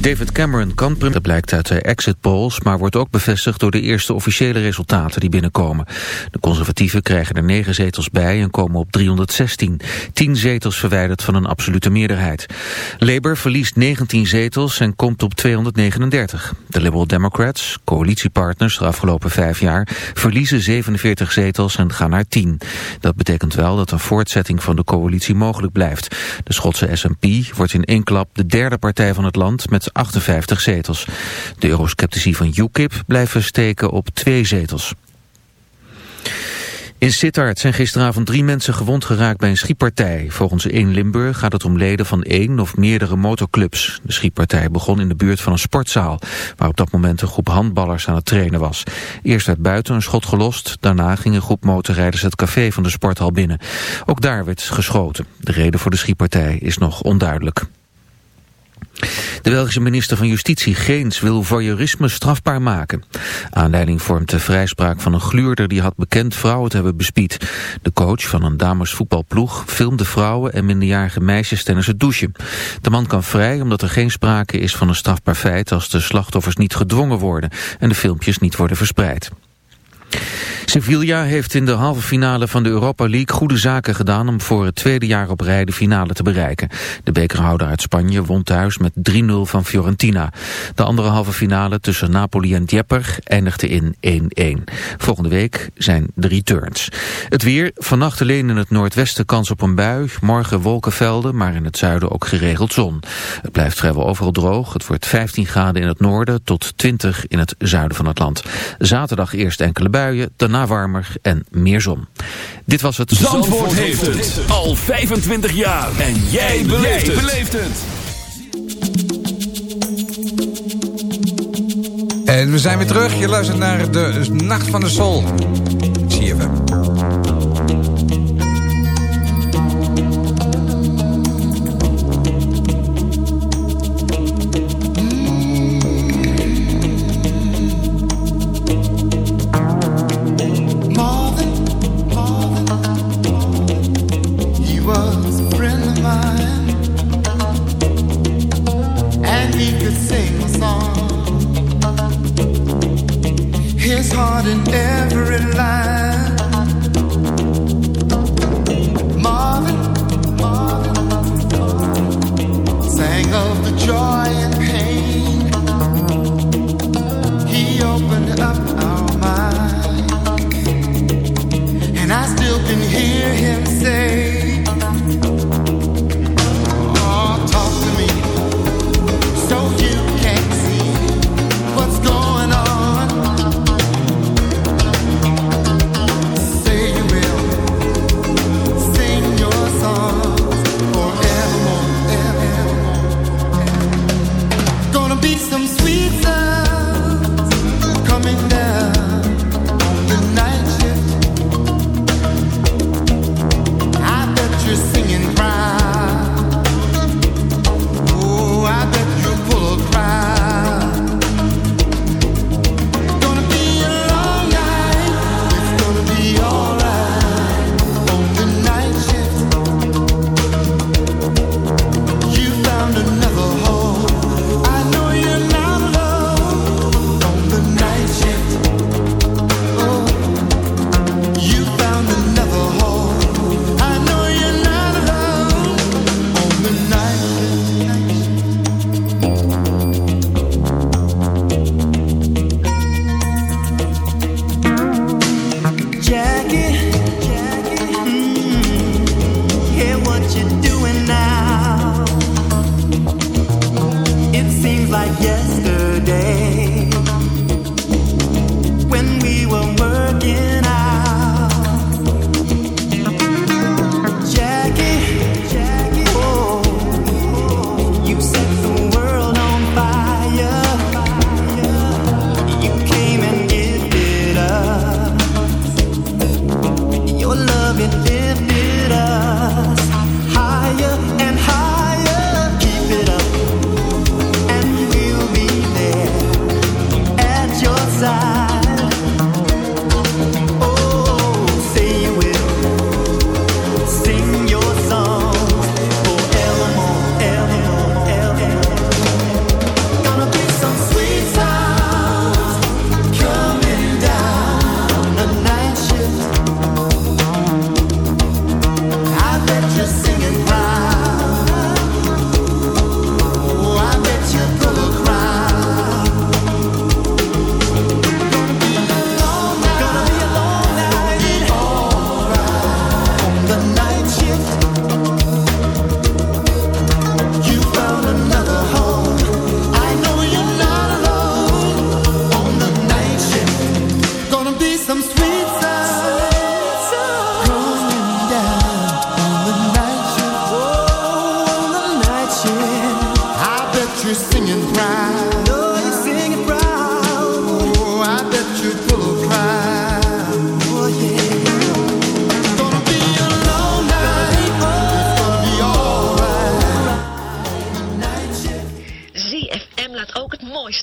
David Cameron kan dat blijkt uit de exit polls, maar wordt ook bevestigd door de eerste officiële resultaten die binnenkomen. De conservatieven krijgen er negen zetels bij en komen op 316. Tien zetels verwijderd van een absolute meerderheid. Labour verliest 19 zetels en komt op 239. De Liberal Democrats, coalitiepartners de afgelopen vijf jaar, verliezen 47 zetels en gaan naar 10. Dat betekent wel dat een voortzetting van de coalitie mogelijk blijft. De Schotse SNP wordt in één klap de derde partij van het land met 58 zetels. De eurosceptici van UKIP blijven steken op twee zetels. In Sittard zijn gisteravond drie mensen gewond geraakt bij een schietpartij. Volgens 1 Limburg gaat het om leden van één of meerdere motorclubs. De schietpartij begon in de buurt van een sportzaal... waar op dat moment een groep handballers aan het trainen was. Eerst werd buiten een schot gelost. Daarna ging een groep motorrijders het café van de sporthal binnen. Ook daar werd geschoten. De reden voor de schietpartij is nog onduidelijk. De Belgische minister van Justitie Geens wil voyeurisme strafbaar maken. Aanleiding vormt de vrijspraak van een gluurder die had bekend vrouwen te hebben bespied. De coach van een damesvoetbalploeg filmde vrouwen en minderjarige meisjes tijdens het douchen. De man kan vrij omdat er geen sprake is van een strafbaar feit als de slachtoffers niet gedwongen worden en de filmpjes niet worden verspreid. Sevilla heeft in de halve finale van de Europa League goede zaken gedaan om voor het tweede jaar op rij de finale te bereiken. De bekerhouder uit Spanje won thuis met 3-0 van Fiorentina. De andere halve finale tussen Napoli en Dieper eindigde in 1-1. Volgende week zijn de returns. Het weer, vannacht alleen in het noordwesten kans op een bui. Morgen wolkenvelden, maar in het zuiden ook geregeld zon. Het blijft vrijwel overal droog. Het wordt 15 graden in het noorden tot 20 in het zuiden van het land. Zaterdag eerst enkele buien, daarna warmer en meer zon. Dit was het... Zandvoort, Zandvoort heeft het al 25 jaar. En jij beleeft het. En we zijn weer terug. Je luistert naar de Nacht van de Sol. Zie je you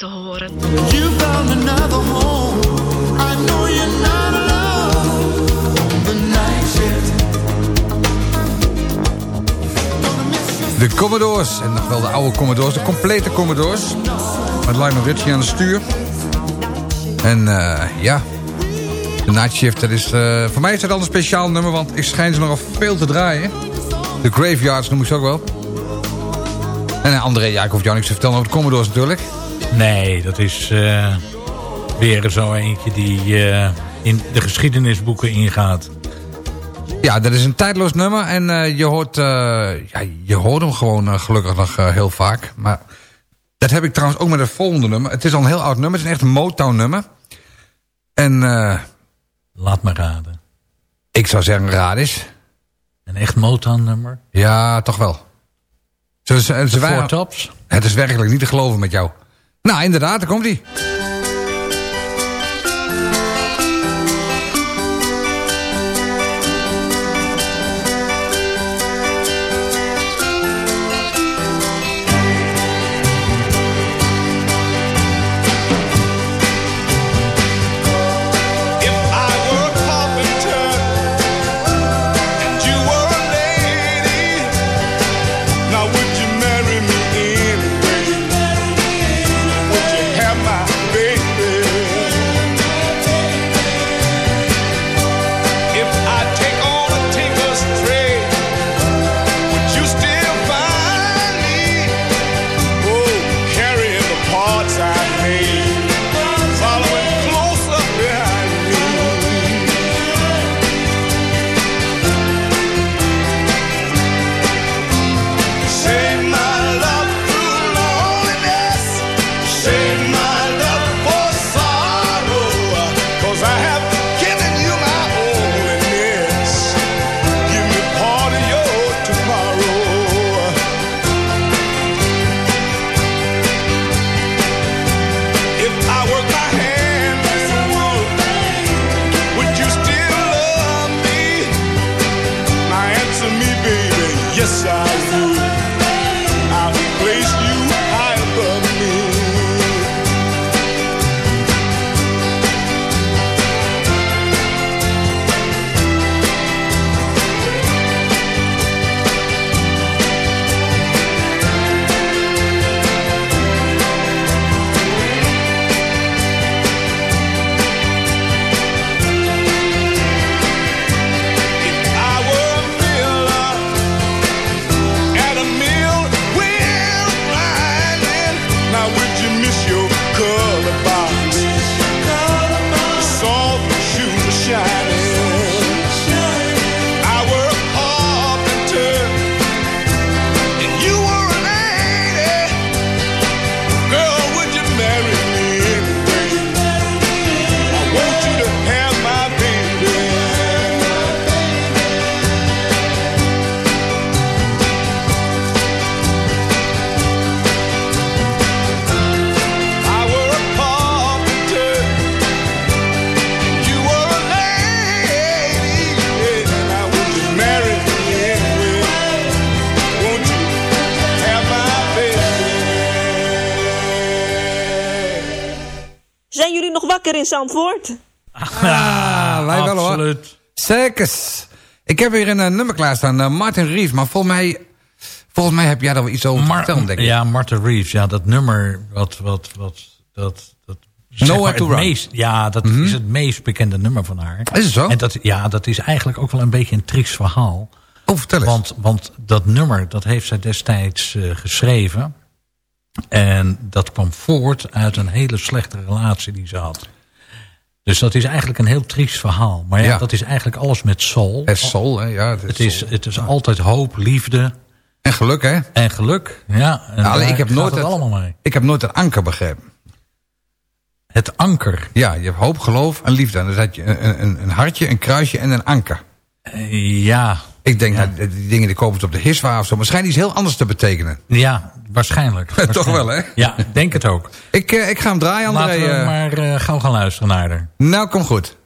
horen. You found another home. Commodores, en nog wel de oude Commodores, de complete Commodores. Met Lionel Richie aan het stuur. En eh, ja, de Night Shift, dat is, eh, voor mij is dat al een speciaal nummer, want ik schijn ze nogal veel te draaien. De Graveyards noem ik ze ook wel. En eh, André, ik hoef jou niks te vertellen over de Commodores natuurlijk. Nee, dat is eh, weer zo eentje die in de geschiedenisboeken ingaat. Ja, dat is een tijdloos nummer en eh, je, hoort, eh, ja, je hoort hem gewoon eh, gelukkig nog heel vaak. Maar dat heb ik trouwens ook met het volgende nummer. Het is al een heel oud nummer, het is een echt een Motown nummer. En Laat me raden. ik zou zeggen raad is. Een echt Motown nummer. Ja, toch wel. Ze, ze, ze Four waren- Tops. het is werkelijk niet te geloven met jou. Nou, inderdaad, daar komt hij. In Zandvoort? Ah, wij wel hoor. Absoluut. Circus. Ik heb weer een eh, nummer klaarstaan, uh, Martin Rees. Maar volgens mij, volgens mij heb jij daar wel iets over te Mar- vertellen, denk ik. ja, Martha Reeves. Ja, dat nummer wat... wat, wat dat, dat, maar to meest, Ja, dat is het meest bekende nummer van haar. Is het zo? En dat, ja, dat is eigenlijk ook wel een beetje een triest verhaal. Oh, vertel eens. Want, want dat nummer, dat heeft zij destijds eh, geschreven. En dat kwam voort uit een hele slechte relatie die ze had. Dus dat is eigenlijk een heel triest verhaal. Maar ja, Ja. dat is eigenlijk alles met soul. Het is soul, hè? Ja, het is, Het is, soul. het is altijd hoop, liefde En geluk, hè? en geluk. Ja, en daar ik heb nooit het het- allemaal mee. Ik heb nooit het anker begrepen. Het anker. Ja, je hebt hoop, geloof en liefde. En dan zet je een, een, een hartje, een kruisje en een anker. Eh, Ja, Ik denk, nou, die dingen die kopen ze op de hiswa of zo. Maar schijnt iets heel anders te betekenen. ja Waarschijnlijk. Toch wel, hè? Ja, ik denk het ook. Ik, eh, ik ga hem draaien, André. Laten we eh. maar eh, gauw gaan luisteren naar haar. Nou, kom goed.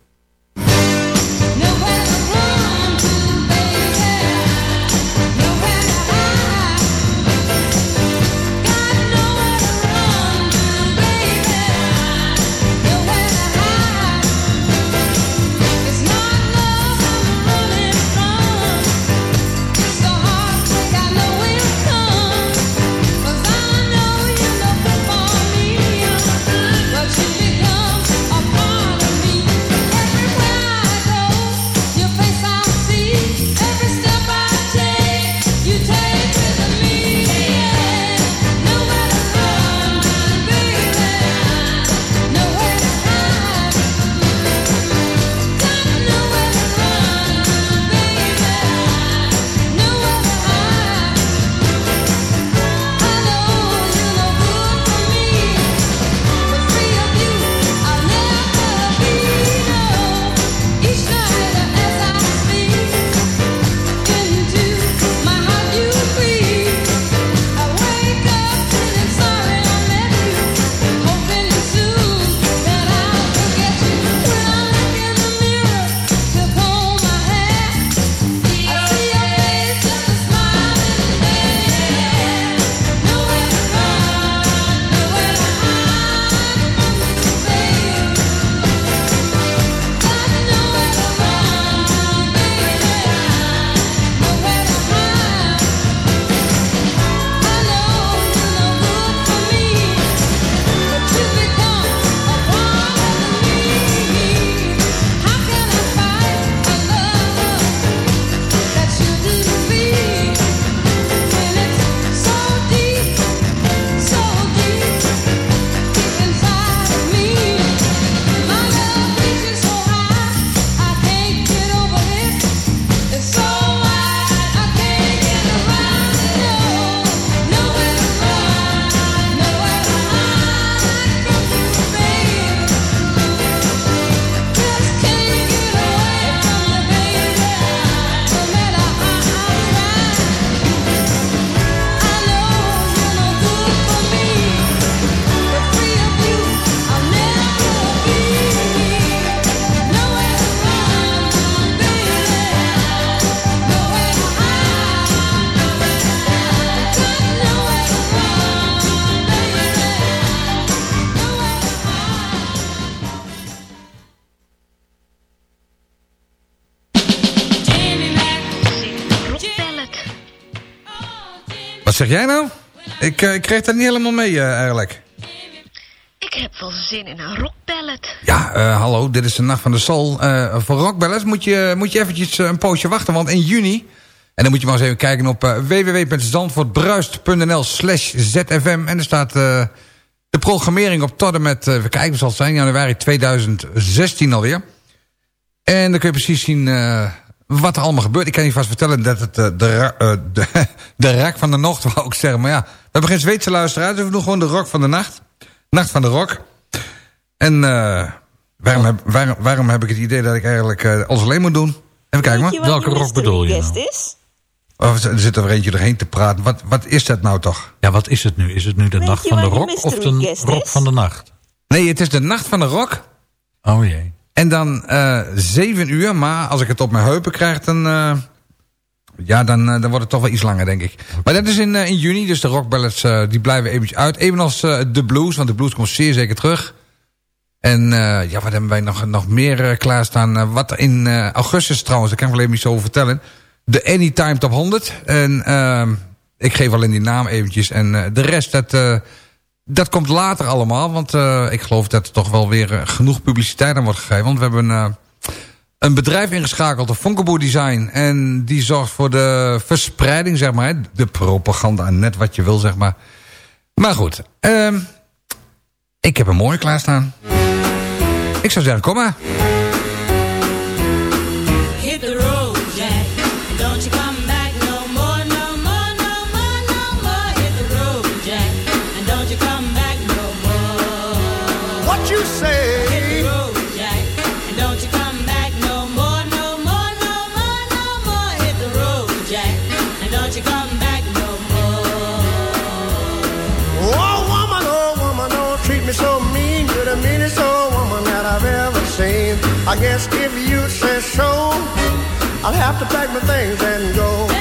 Zeg jij nou? Ik, eh, ik kreeg dat niet helemaal mee eh, eigenlijk. Ik heb wel zin in een rockballet. Ja, eh, hallo, dit is de Nacht van de Soul. Eh, voor rockballers moet je, moet je eventjes een poosje wachten, want in juni... en dan moet je maar eens even kijken op eh, www.zandvoortbruist.nl slash zfm... en er staat de programmering op tot en met, we kijken, zal het zijn, januari 2016 alweer. En dan kun je precies zien wat er allemaal gebeurt. Ik kan je vast vertellen dat het eh, de, eh, de, de rak van de nacht, wou ik zeggen. Maar ja, we hebben geen Zweedse luisteraars, dus we doen gewoon de rock van de nacht. Nacht van de rock. En eh, waarom, heb, waarom, waarom heb ik het idee dat ik eigenlijk eh, alles alleen moet doen? Even kijken maar. wat Welke rock bedoel je nou? is? Of er zit er eentje doorheen te praten. Wat, wat is dat nou toch? Ja, wat is het nu? Is het nu de Weet nacht van de rock of de rock is? van de nacht? Nee, het is de nacht van de rock. Oh jee. En dan eh zeven uur. Maar als ik het op mijn heupen krijg, dan... eh, ja, dan, eh, dan wordt het toch wel iets langer, denk ik. Maar dat is in, in juni, dus de rockballads die blijven eventjes uit. Evenals de blues, want de blues komt zeer zeker terug. En ja, wat hebben wij nog, nog meer klaarstaan? Wat in augustus trouwens, daar kan ik wel even iets over vertellen. De Anytime Top 100. En uh, ik geef alleen die naam eventjes. En de rest, dat, dat komt later allemaal. Want uh, ik geloof dat er toch wel weer uh, genoeg publiciteit aan wordt gegeven. Want we hebben uh, een bedrijf ingeschakeld, de Fonkelboer Design. En die zorgt voor de verspreiding, zeg maar. De propaganda, net wat je wil, zeg maar. Maar goed, uh, ik heb een mooie klaarstaan. Ik zou zeggen, kom maar. I guess if you say so, I'll have to pack my things and go.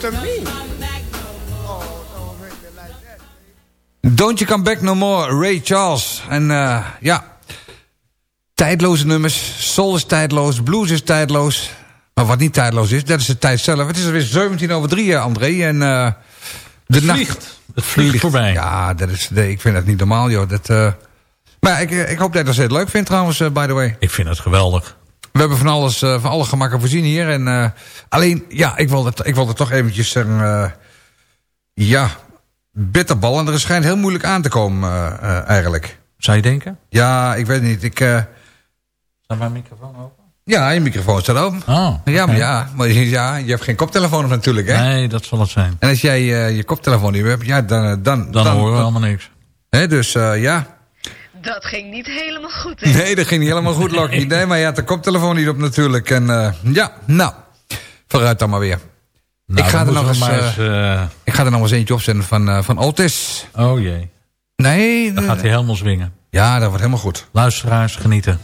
To me? Don't You Come Back No More, Ray Charles. En eh, ja, tijdloze nummers. Soul is tijdloos, blues is tijdloos. Maar wat niet tijdloos is, dat is de tijd zelf. Het is alweer 17 over 3, André. En eh de nacht... vliegt. Het vliegt voorbij. Ja, dat is, nee, ik vind dat niet normaal, joh. Dat, eh, maar ik, ik hoop dat je het leuk vindt trouwens, eh, by the way. Ik vind het geweldig. We hebben van alles, eh, van alle gemakken voorzien hier. En, eh, alleen, ja, ik wilde, ik wilde toch eventjes zeggen... eh, ja, bitterbal. En er schijnt heel moeilijk aan te komen, eigenlijk. Zou je denken? Ja, ik weet niet. Ik, Staat mijn microfoon open? ja, je microfoon staat open. Oh, Ja, maar ja, maar je- ja, je hebt geen koptelefoon op natuurlijk, hè? Nee, dat zal het zijn. En als jij je koptelefoon niet hebt, ja, dan... Dan, Dan, horen we allemaal niks. Hè, dus ja... Dat ging niet helemaal goed, hè? Nee, dat ging niet helemaal goed, Lokkie. Nee, maar je had de koptelefoon niet op natuurlijk. En eh, ja, nou, vooruit dan maar weer. Nou, ik, ga er nog eens, eh, eens, ik ga er nog eens eentje opzetten van, eh, van Otis. eh, oh jee, Nee, dan eh, gaat hij helemaal zwingen. ja, dat wordt helemaal goed. Luisteraars, genieten.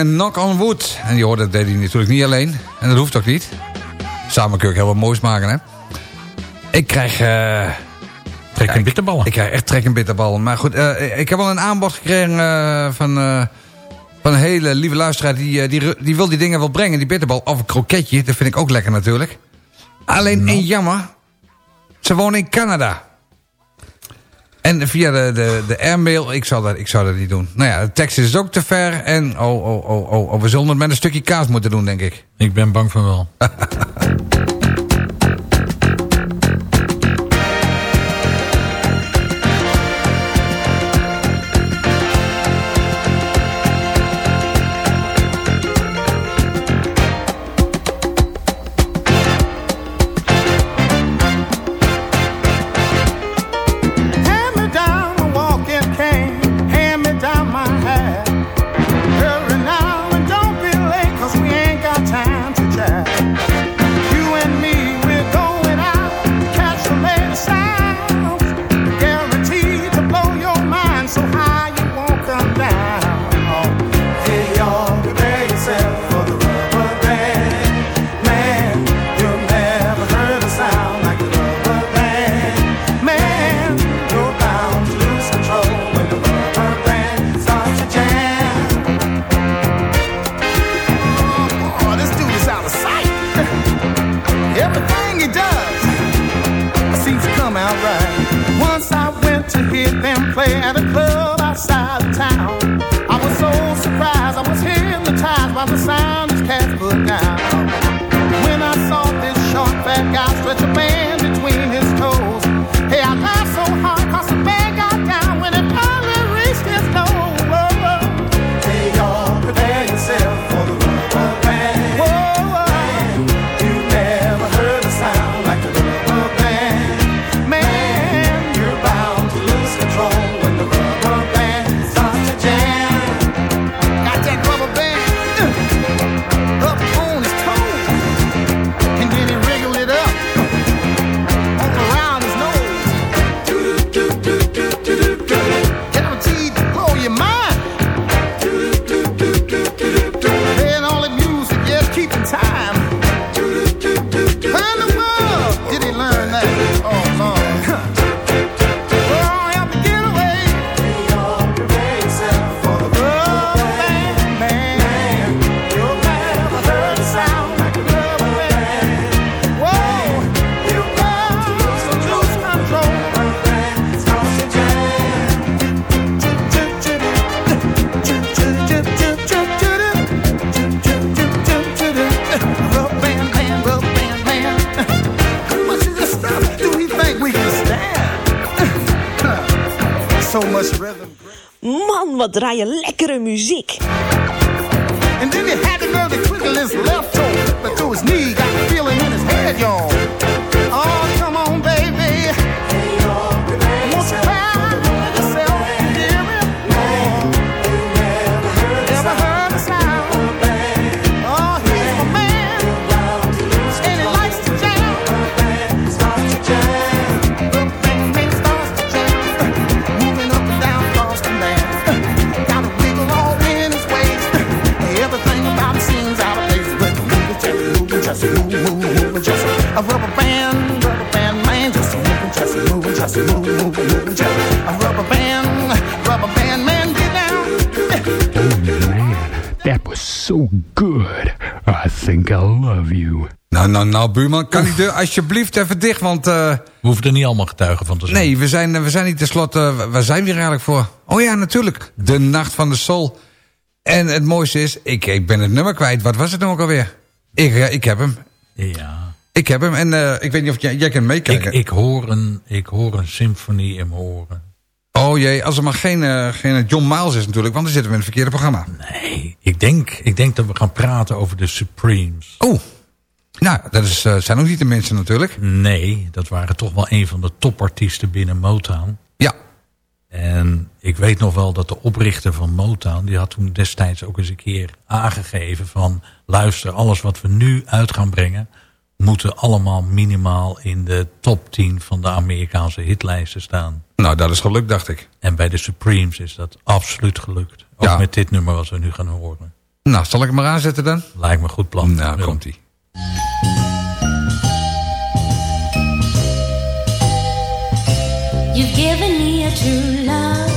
En Knock on Wood. En die hoorde dat deed hij natuurlijk niet alleen. En dat hoeft ook niet. Samen kun je ook heel wat moois maken, hè? Ik krijg... eh, Trek Ja, ik- bitterballen. Ik krijg echt trek en bitterbal. Maar goed, eh, ik heb al een aanbod gekregen eh, van, Van een hele lieve luisteraar, die, die, die wil die dingen wel brengen. Die bitterbal of een kroketje, dat vind ik ook lekker natuurlijk. Alleen één jammer. Ze wonen in Canada. En via de, de, de airmail, ik zou, dat, ik zou dat niet doen. Nou ja, de tekst is ook te ver. En oh, oh, oh, oh, oh, we zullen het met een stukje kaas moeten doen, denk ik. Ik ben bang van wel. Man, just moving, just move, move, moving, just a rubber band, rubber band man, just moving, just moving, just move, move, moving, just a rubber band, rubber band man, get down. Man, that was so good. I think I love you. Nou, nou, nou, buurman, kan die deur alsjeblieft even dicht, want... eh, We hoeven er niet allemaal getuigen van te zijn. nee, we zijn, we zijn niet tenslotte... Waar zijn we hier eigenlijk voor? Oh ja, natuurlijk. De Nacht van de Soul. En het mooiste is, ik, ik ben het nummer kwijt. Wat was het nou ook alweer? Ik, ik heb hem. Ja. Ik heb hem. En eh, ik weet niet of jij, jij kan Ik, meekijken. ik, hoor een, ik hoor een symfonie in mijn oren. Oh jee, als er maar geen, eh, geen John Miles is natuurlijk, want dan zitten we in het verkeerde programma. Nee, ik denk, ik denk dat we gaan praten over de Supremes. Oh, nou, dat is, eh, zijn ook niet de mensen natuurlijk. Nee, dat waren toch wel een van de topartiesten binnen Motown. En ik weet nog wel dat de oprichter van Motown... die had toen destijds ook eens een keer aangegeven van... luister, alles wat we nu uit gaan brengen... moeten allemaal minimaal in de top 10 van de Amerikaanse hitlijsten staan. nou dat is gelukt dacht ik. En bij de Supremes is dat absoluut gelukt. Ook Ja. met dit nummer wat we nu gaan horen. Nou, zal ik hem maar aanzetten dan? Lijkt me een goed plan. Nou, Ja. komt ie. You've given me a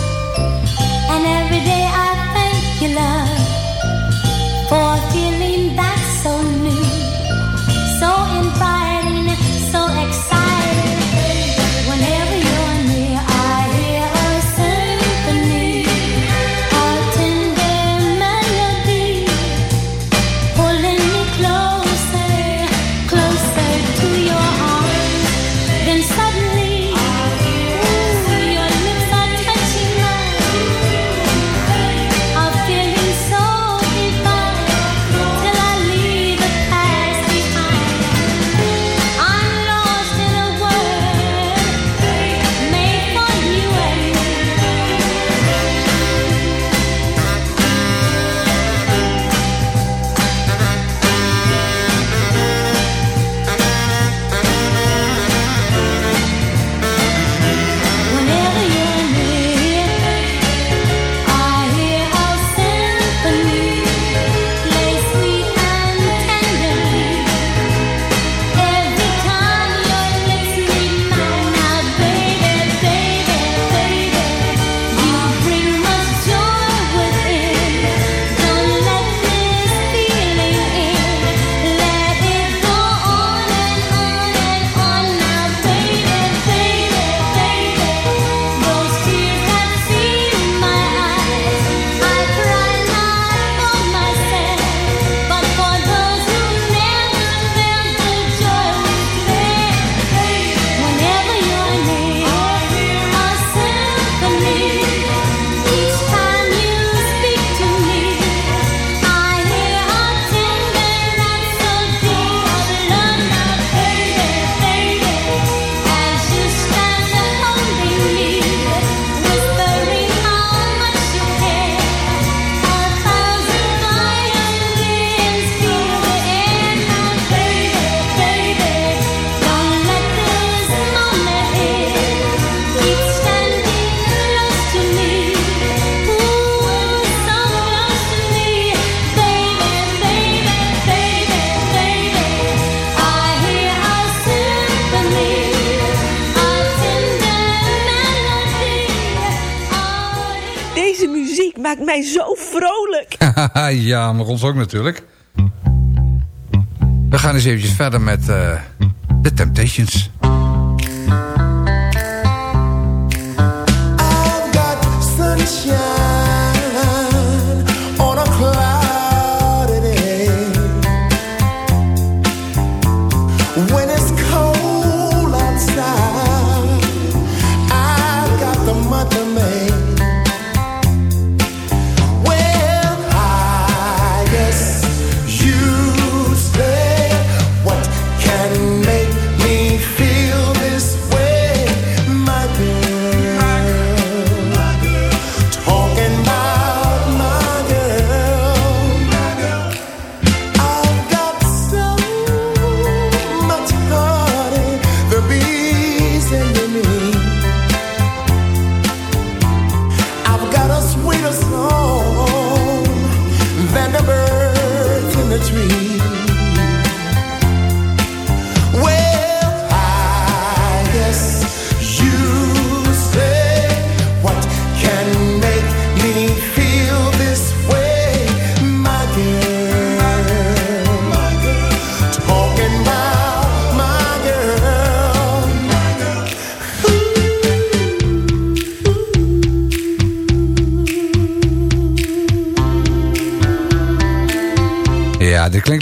maakt mij zo vrolijk. ja, maar ons ook natuurlijk. We gaan eens eventjes verder met eh, de uh, Temptations.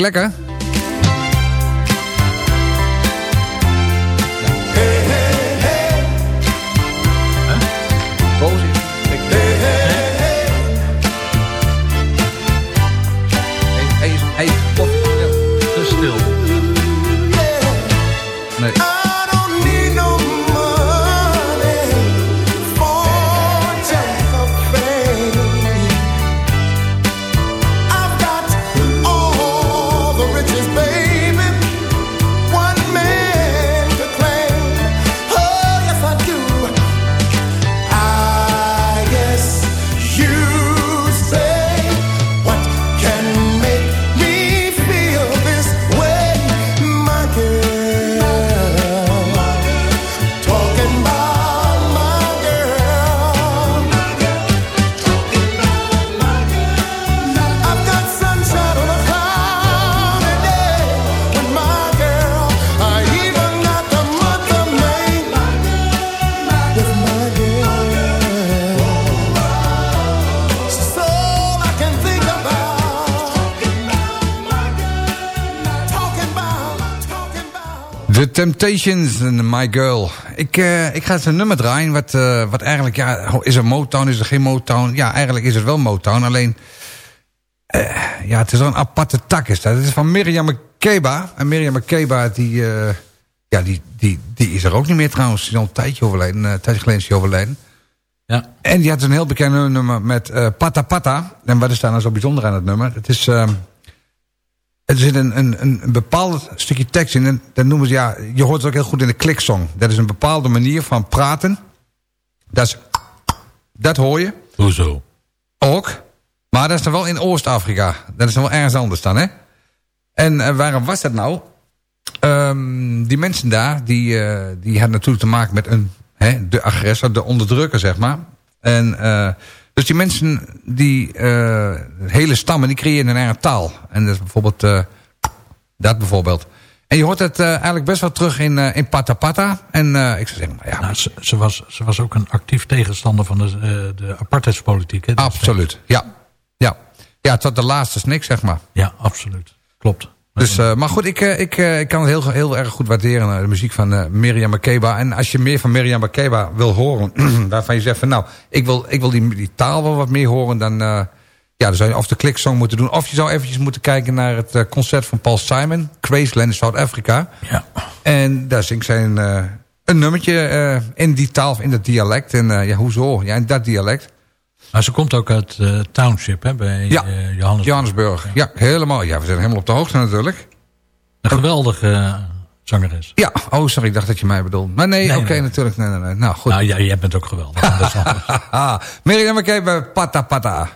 lekker. Temptations and My Girl. Ik, eh, ik ga eens een nummer draaien. Wat, eh, wat eigenlijk, ja, is er Motown, is er geen Motown? Ja, eigenlijk is het wel Motown. Alleen, eh, ja, het is wel een aparte tak is dat. Het is van Miriam Makeba. En Miriam Makeba, die, ja, die, die, die is er ook niet meer trouwens. Die is al een tijdje overleden. Een tijdje geleden is overleden. Ja. En die had een heel bekend nummer met Pata Pata. En wat is daar nou zo bijzonder aan het nummer? Het is... ehm, er zit een, een, een bepaald stukje tekst in. En dat noemen ze, ja, je hoort het ook heel goed in de kliksong. Dat is een bepaalde manier van praten. Dat, is, dat hoor je. Hoezo? Ook. Maar dat is dan wel in Oost-Afrika. Dat is dan wel ergens anders dan, hè? En eh, waarom was dat nou? Ehm, die mensen daar, die, eh, die hadden natuurlijk te maken met een, hè, de agressor, de onderdrukker, zeg maar. En eh, dus die mensen, die eh, hele stammen, die creëren een eigen taal. En dat is bijvoorbeeld eh, dat bijvoorbeeld. En je hoort het eh, eigenlijk best wel terug in, in Pata Pata. En ik zou zeggen, nou ja, Nou, ze, ze was, ze was ook een actief tegenstander van de, de apartheidspolitiek. Hè, absoluut. Ja, ja. ja, tot de laatste snik, zeg maar. Ja, absoluut. Klopt. Dus, eh, maar goed, ik, eh, ik, eh, ik kan het heel, heel erg goed waarderen, de muziek van eh Miriam Makeba. En als je meer van Miriam Makeba wil horen, waarvan je zegt van nou, ik wil, ik wil die, die taal wel wat meer horen, dan, ja, dan zou je of de kliksong moeten doen, of je zou eventjes moeten kijken naar het concert van Paul Simon, Graceland in Zuid-Afrika. Ja. En daar zingt zij een, een nummertje in die taal, in dat dialect. En ja, hoezo? Ja, in dat dialect. Maar ze komt ook uit eh, Township, hè, bij Ja, eh, Johannesburg. Johannesburg. Ja, helemaal. Ja, we zijn helemaal op de hoogte natuurlijk. Een geweldige eh, zangeres. Ja, oh sorry, ik dacht dat je mij bedoelde. Maar nee, Nee, oké, nee. natuurlijk. Nee, nee, nee. Nou, goed. Nou, ja, jij bent ook geweldig. Mirjam Makeba, Pata Pata.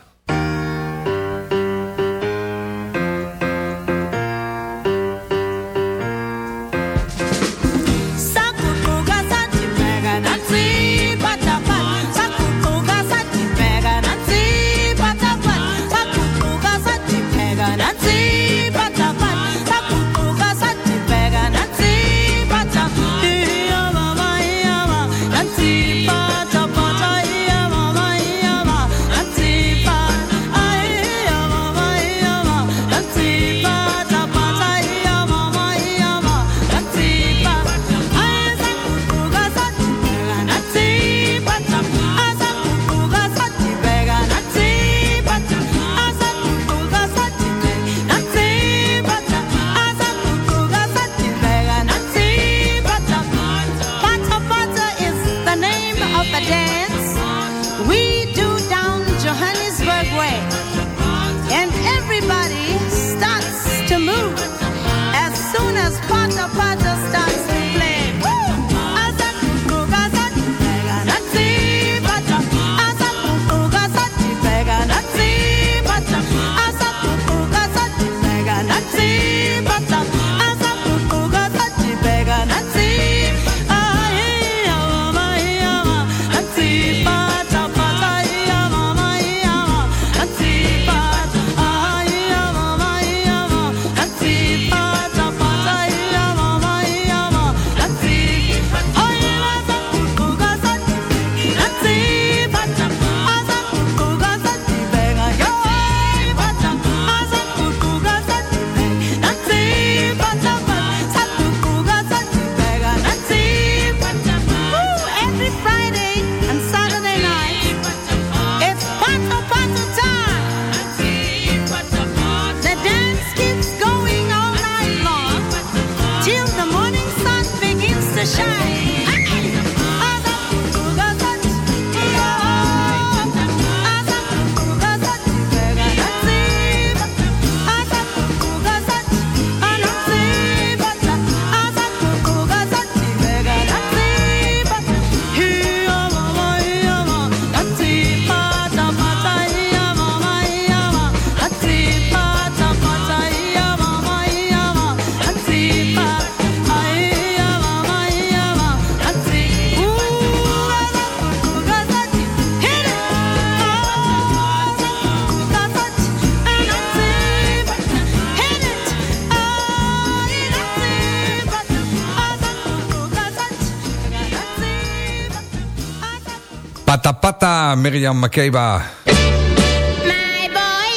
Mirjam Miriam Makeba. My boy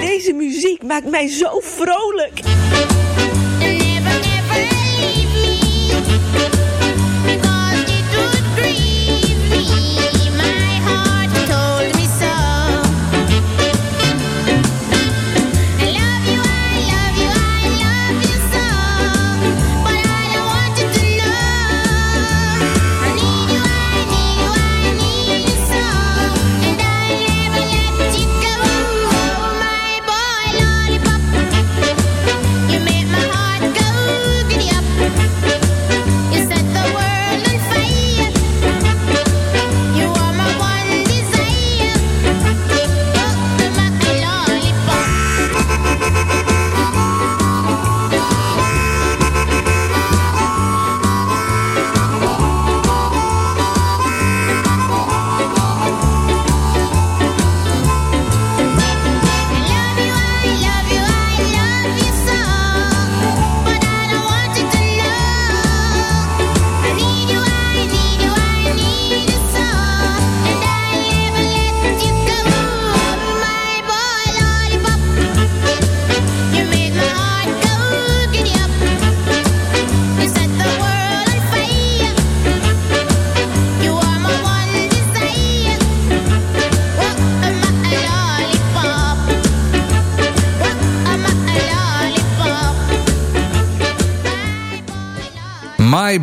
Deze muziek maakt mij zo vrolijk.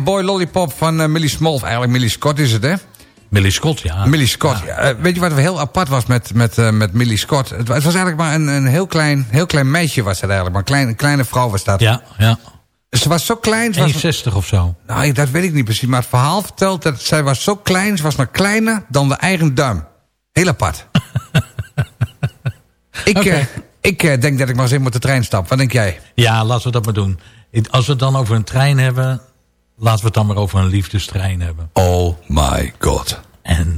Boy Lollipop van eh, Millie Smolf. Eigenlijk Millie Scott is het, hè? Millie Scott, ja. Millie Scott. ja. Eh, weet je wat heel apart was met, met, eh, met Millie Scott? Het, wa- het was eigenlijk maar een, een heel, klein, heel klein meisje was het eigenlijk. Maar een klein, een kleine vrouw was dat. Ja, ja. Ze was zo klein. Ze was, 61 of zo. nou, dat weet ik niet precies. Maar het verhaal vertelt dat zij was zo klein. Ze was nog kleiner dan de eigen duim. Heel apart. ik ik denk dat ik maar eens in moet de trein stappen. Wat denk jij? Ja, laten we dat maar doen. Als we het dan over een trein hebben... laten we het dan maar over een liefdestrein hebben. Oh my god. En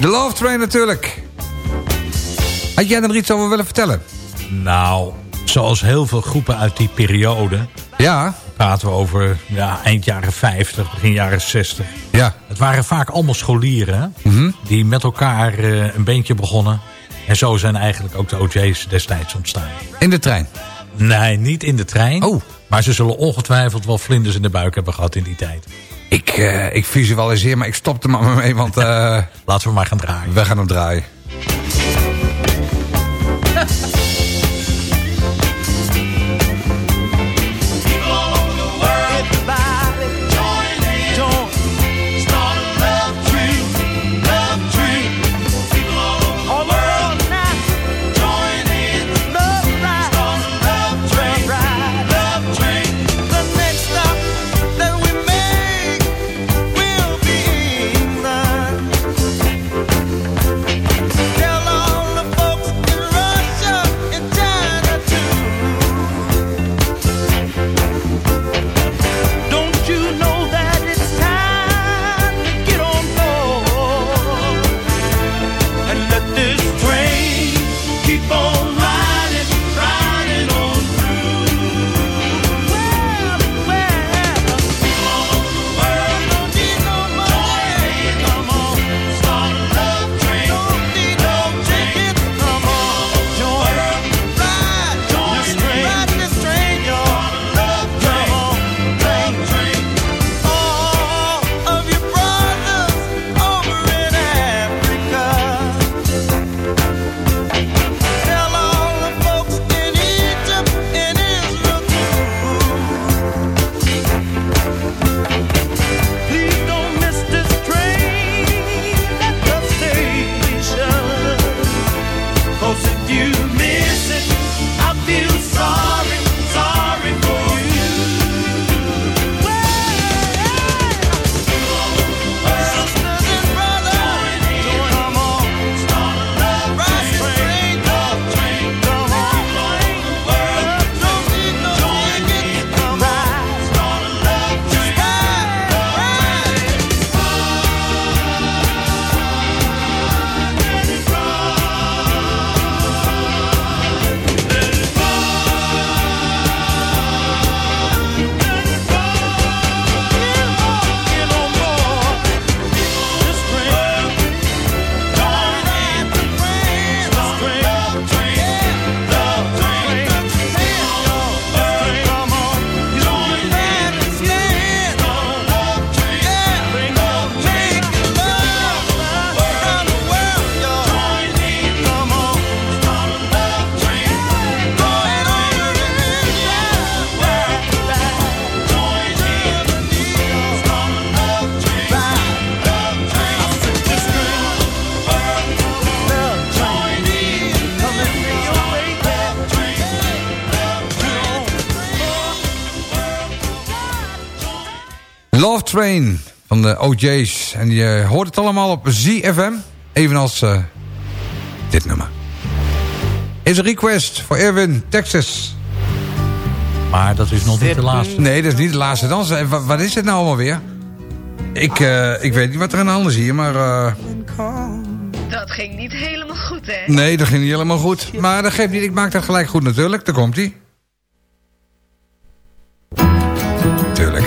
De Love Train natuurlijk. Had jij er iets over willen vertellen? nou, zoals heel veel groepen uit die periode... Ja, praten we over ja, eind jaren 50, begin jaren 60. ja. Het waren vaak allemaal scholieren... Mhm. die met elkaar eh, een beentje begonnen. En zo zijn eigenlijk ook de OJ's destijds ontstaan. In de trein. Nee, niet in de trein. Oh. Maar ze zullen ongetwijfeld wel vlinders in de buik hebben gehad in die tijd. Ik, eh, ik visualiseer, maar ik stop er maar mee, want eh, Laten we maar gaan draaien. we gaan hem draaien. De OJ's. En je hoort het allemaal op ZFM. Evenals eh, dit nummer. Is een request voor Erwin, Texas. Maar dat is nog niet de laatste. Nee, dat is niet de laatste dans. Eh, wa- Wat is dit nou allemaal weer? Ik, eh, ik weet niet wat er aan de hand is hier, maar... eh, Dat ging niet helemaal goed, hè? nee, dat ging niet helemaal goed. Maar dat geeft niet, ik maak dat gelijk goed natuurlijk. Daar komt hij. Tuurlijk.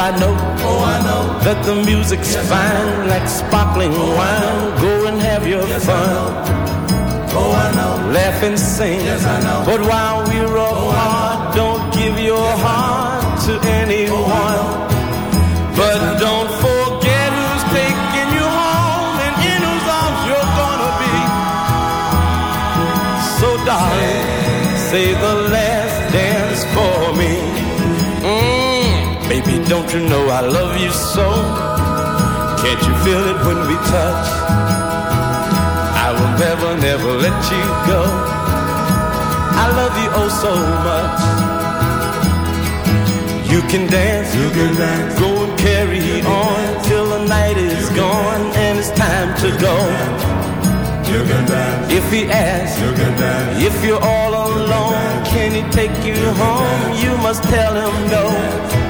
Oh, I know, oh, I know that the music's fine, like sparkling wine. Go and have your fun. Oh, I know. Laugh and sing. Yes, I know. But while don't you know I love you so? Can't you feel it when we touch? I will never, never let you go. I love you oh so much. You can dance, you can dance. Go and carry on till the night is gone and it's time to go. You can dance. If he asks, you can dance. If you're all alone, can he take you home? You must tell him no.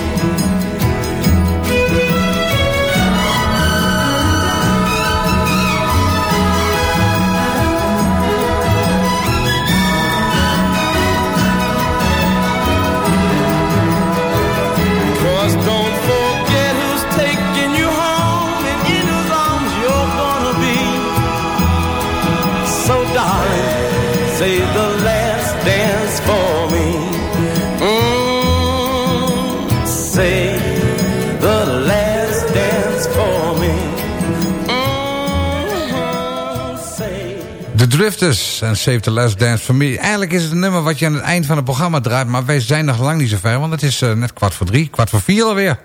Drifters en Save the Last Dance for Me. Eigenlijk is het een nummer wat je aan het eind van het programma draait... maar wij zijn nog lang niet zo ver, want het is eh, net kwart voor drie, kwart voor vier alweer.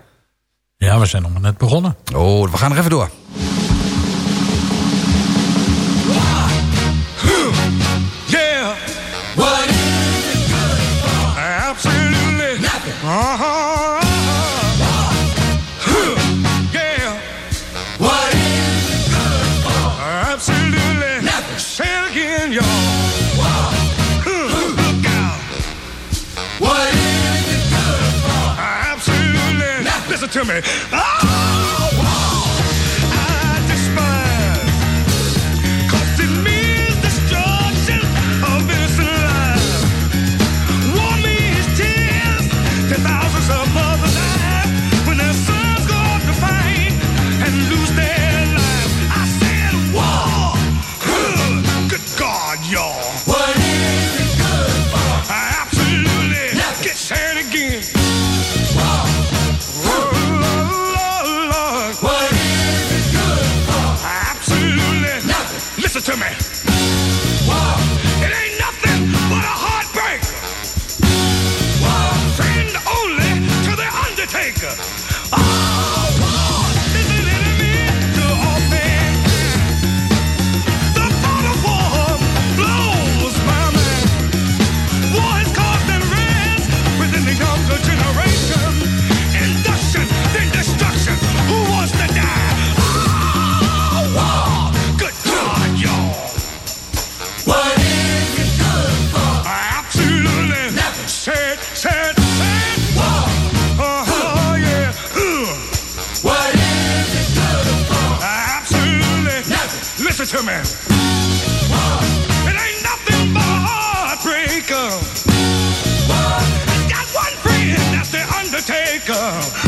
Ja, we zijn nog maar net begonnen. Oh, we gaan nog even door. Yeah. What is it good for? Absolutely nothing. Huh. To me. Oh, girl.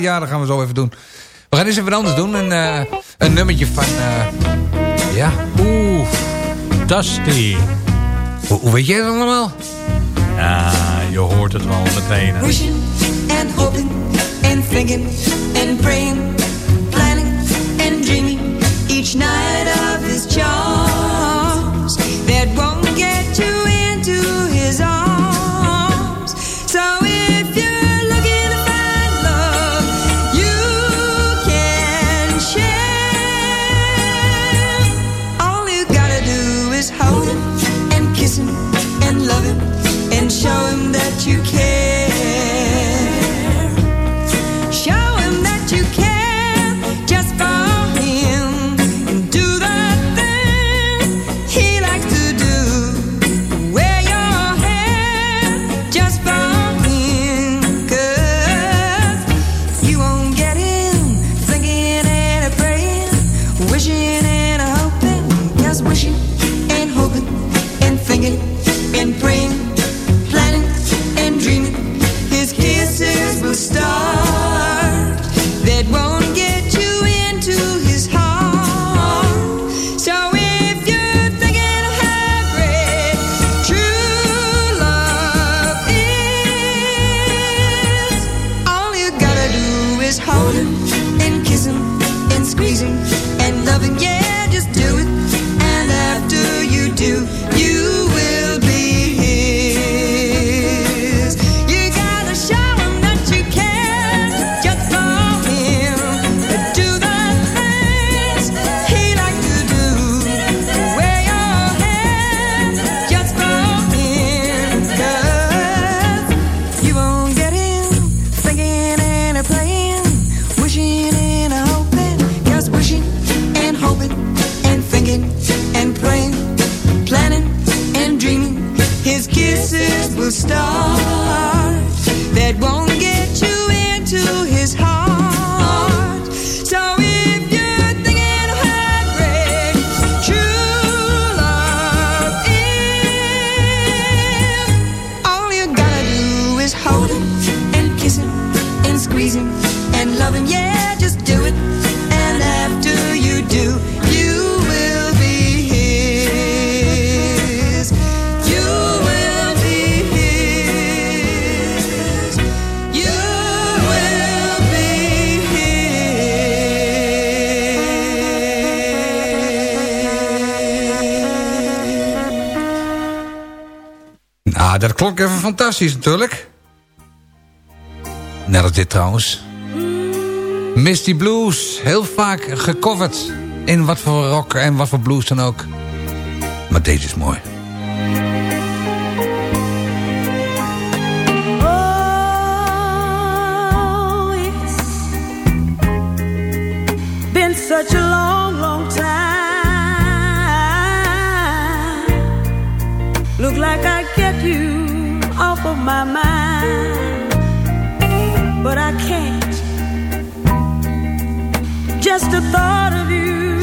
ja, dat gaan we zo even doen. We gaan eens even anders doen. Een, uh, een nummertje van... Uh, ja. Oeh. Dusty. Hoe, hoe weet jij dat allemaal? Ja, je hoort het wel meteen. Hè? Wishing and hoping and thinking and praying. Planning and dreaming each night. Klok even fantastisch natuurlijk. Net als dit trouwens. Misty Blues, heel vaak gecoverd. In wat voor rock en wat voor blues dan ook. Maar deze is mooi. Oh, it's been such a long, long time Look like I get you of my mind, but I can't. Just the thought of you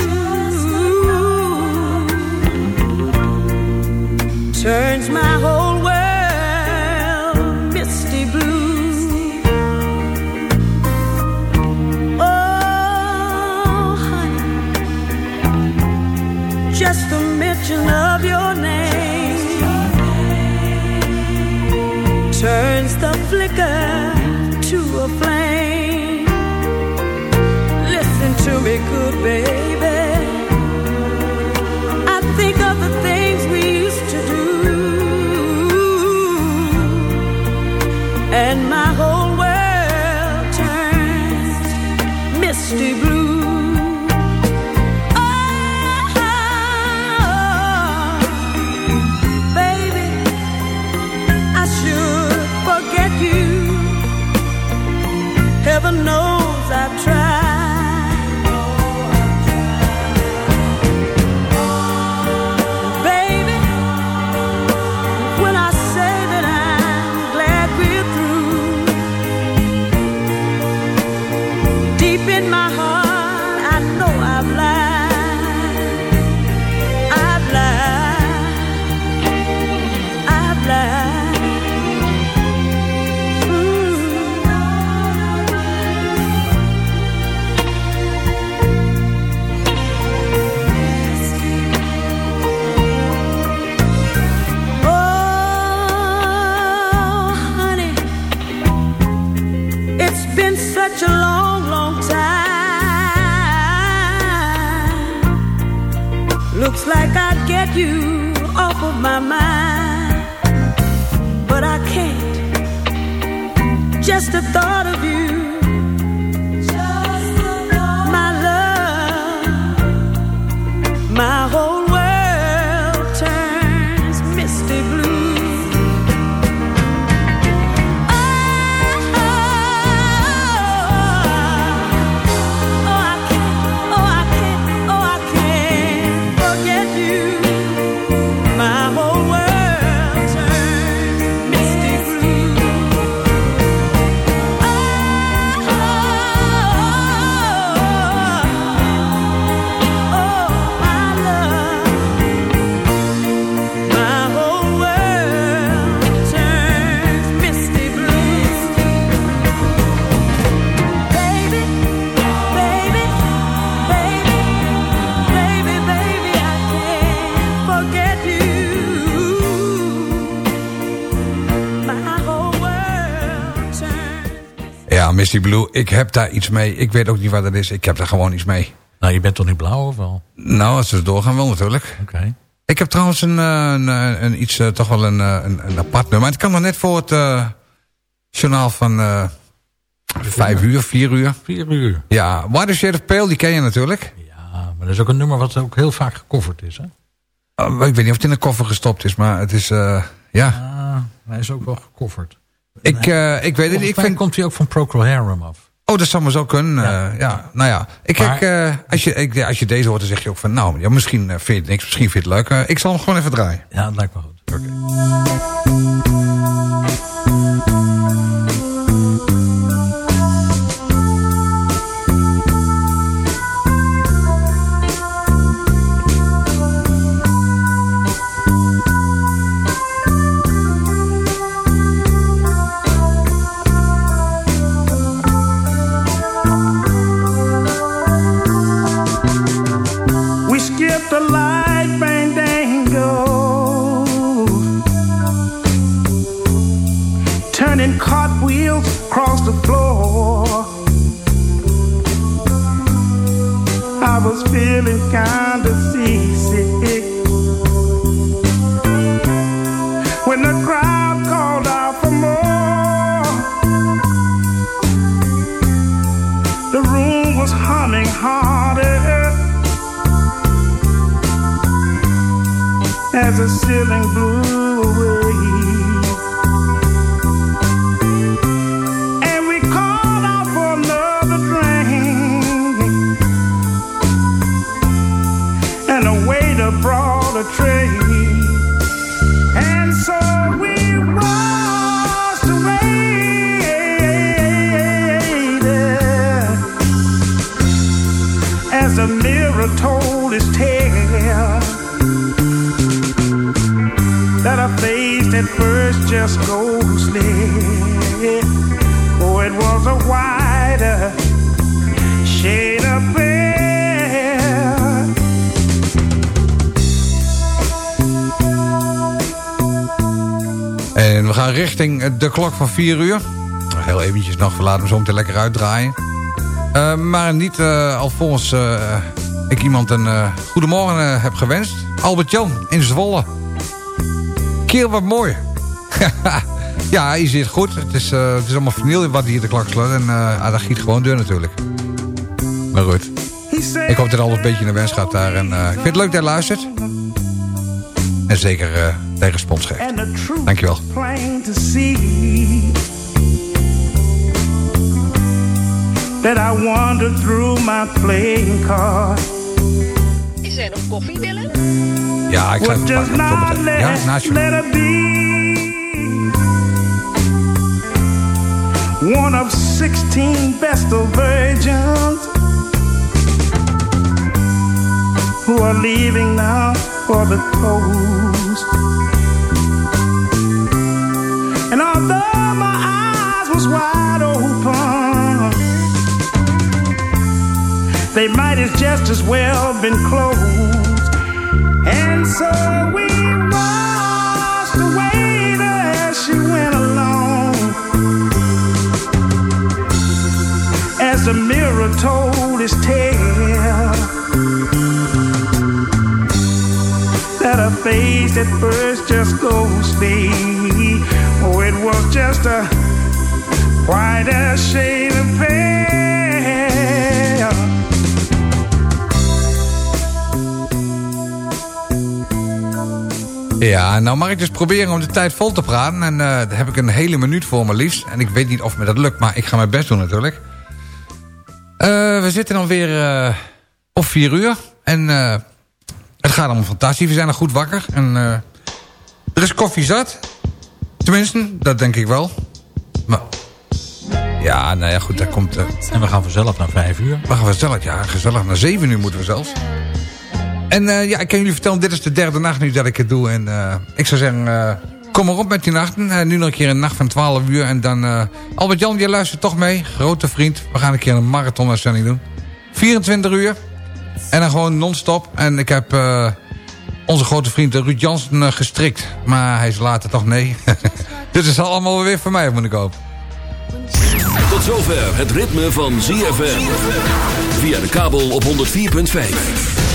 turns my whole world misty blue. Oh, honey, just the mention of your name turn Misty Blue, ik heb daar iets mee. Ik weet ook niet wat dat is. Ik heb daar gewoon iets mee. Nou, je bent toch niet blauw of wel? Nou, als we doorgaan wel natuurlijk. Oké. Ik heb trouwens een, eh, een, een, een iets, eh, toch wel een, eh, een, een apart nummer. Het kan nog net voor het eh, journaal van eh, vijf uur, vier uur. Vier uur. Ja, Why the Shade of Pale, die ken je natuurlijk. Ja, maar dat is ook een nummer wat ook heel vaak gecoverd is, hè? Oh, ik weet niet of het in een koffer gestopt is, maar het is, eh, ja. Ah, hij is ook wel gecoverd. Ik, eh, ik weet het niet. Ik vind... komt hij ook van Procol Harum af. Oh, dat zou maar zo kunnen. Ja, ja nou ja. Ik, Maar- kijk, eh, als, je, ik, als je deze hoort, dan zeg je ook van... Nou, ja, misschien eh, vind je het niks, misschien vind je het leuk. Eh, ik zal hem gewoon even draaien. Ja, dat lijkt me goed. We humming harder. as the ceiling blew away. And we called out for another drink. And a waiter brought a tray. The mirror told its tale that I faced at first just ghostly. Oh, it was a wider shade of pale. En we gaan richting de klok van 4 uur. Heel eventjes nog, we laten hem zo meteen lekker uitdraaien. Eh, maar niet uh, alvorens uh, ik iemand een goedemorgen heb gewenst. Albert Jan in Zwolle. Keer wat mooi. ja, je zit goed. Het is, het is allemaal vernield wat hier klok slaat. En uh, dat giet gewoon deur natuurlijk. Maar goed. Ik hoop dat alles een beetje naar wens gaat daar. En ik vind het leuk dat je luistert. En zeker uh, de respons geeft. Dankjewel. That I wandered through my playing card. Is er nog koffie, Willem? Ja, ik ga Would even just pakken. not Zometeen. let, Ja, naast je. let it be one of 16 Vestal virgins who are leaving now for the coast. They might as just as well been closed. And so we watched the waiter as she went along. As the mirror told his tale. That a face at first just goes ghostly. Oh, it was just a quite a shade of pale. Ja, nou mag ik dus proberen om de tijd vol te praten. En eh daar heb ik een hele minuut voor me liefst. En ik weet niet of me dat lukt, maar ik ga mijn best doen natuurlijk. Eh, we zitten alweer eh op vier uur. En het gaat allemaal fantastisch. We zijn nog goed wakker. En er is koffie zat. Tenminste, dat denk ik wel. Maar, ja, nou ja, goed, daar komt... En we gaan vanzelf naar vijf uur. we gaan gezellig, ja, gezellig. Naar zeven uur moeten we zelfs. En eh, ja, ik kan jullie vertellen, dit is de derde nacht nu dat ik het doe. En eh, ik zou zeggen, eh, kom maar op met die nachten. Nu nog een keer een nacht van 12 uur. En dan, Albert-Jan, je luistert toch mee. Grote vriend. We gaan een keer een marathon-uitzending doen. 24 uur. En dan gewoon non-stop. En ik heb onze grote vriend Ruud Jansen gestrikt. Maar hij is later toch nee. dus het is allemaal weer voor mij, moet ik hopen. Tot zover het ritme van ZFM. Via de kabel op 104.5.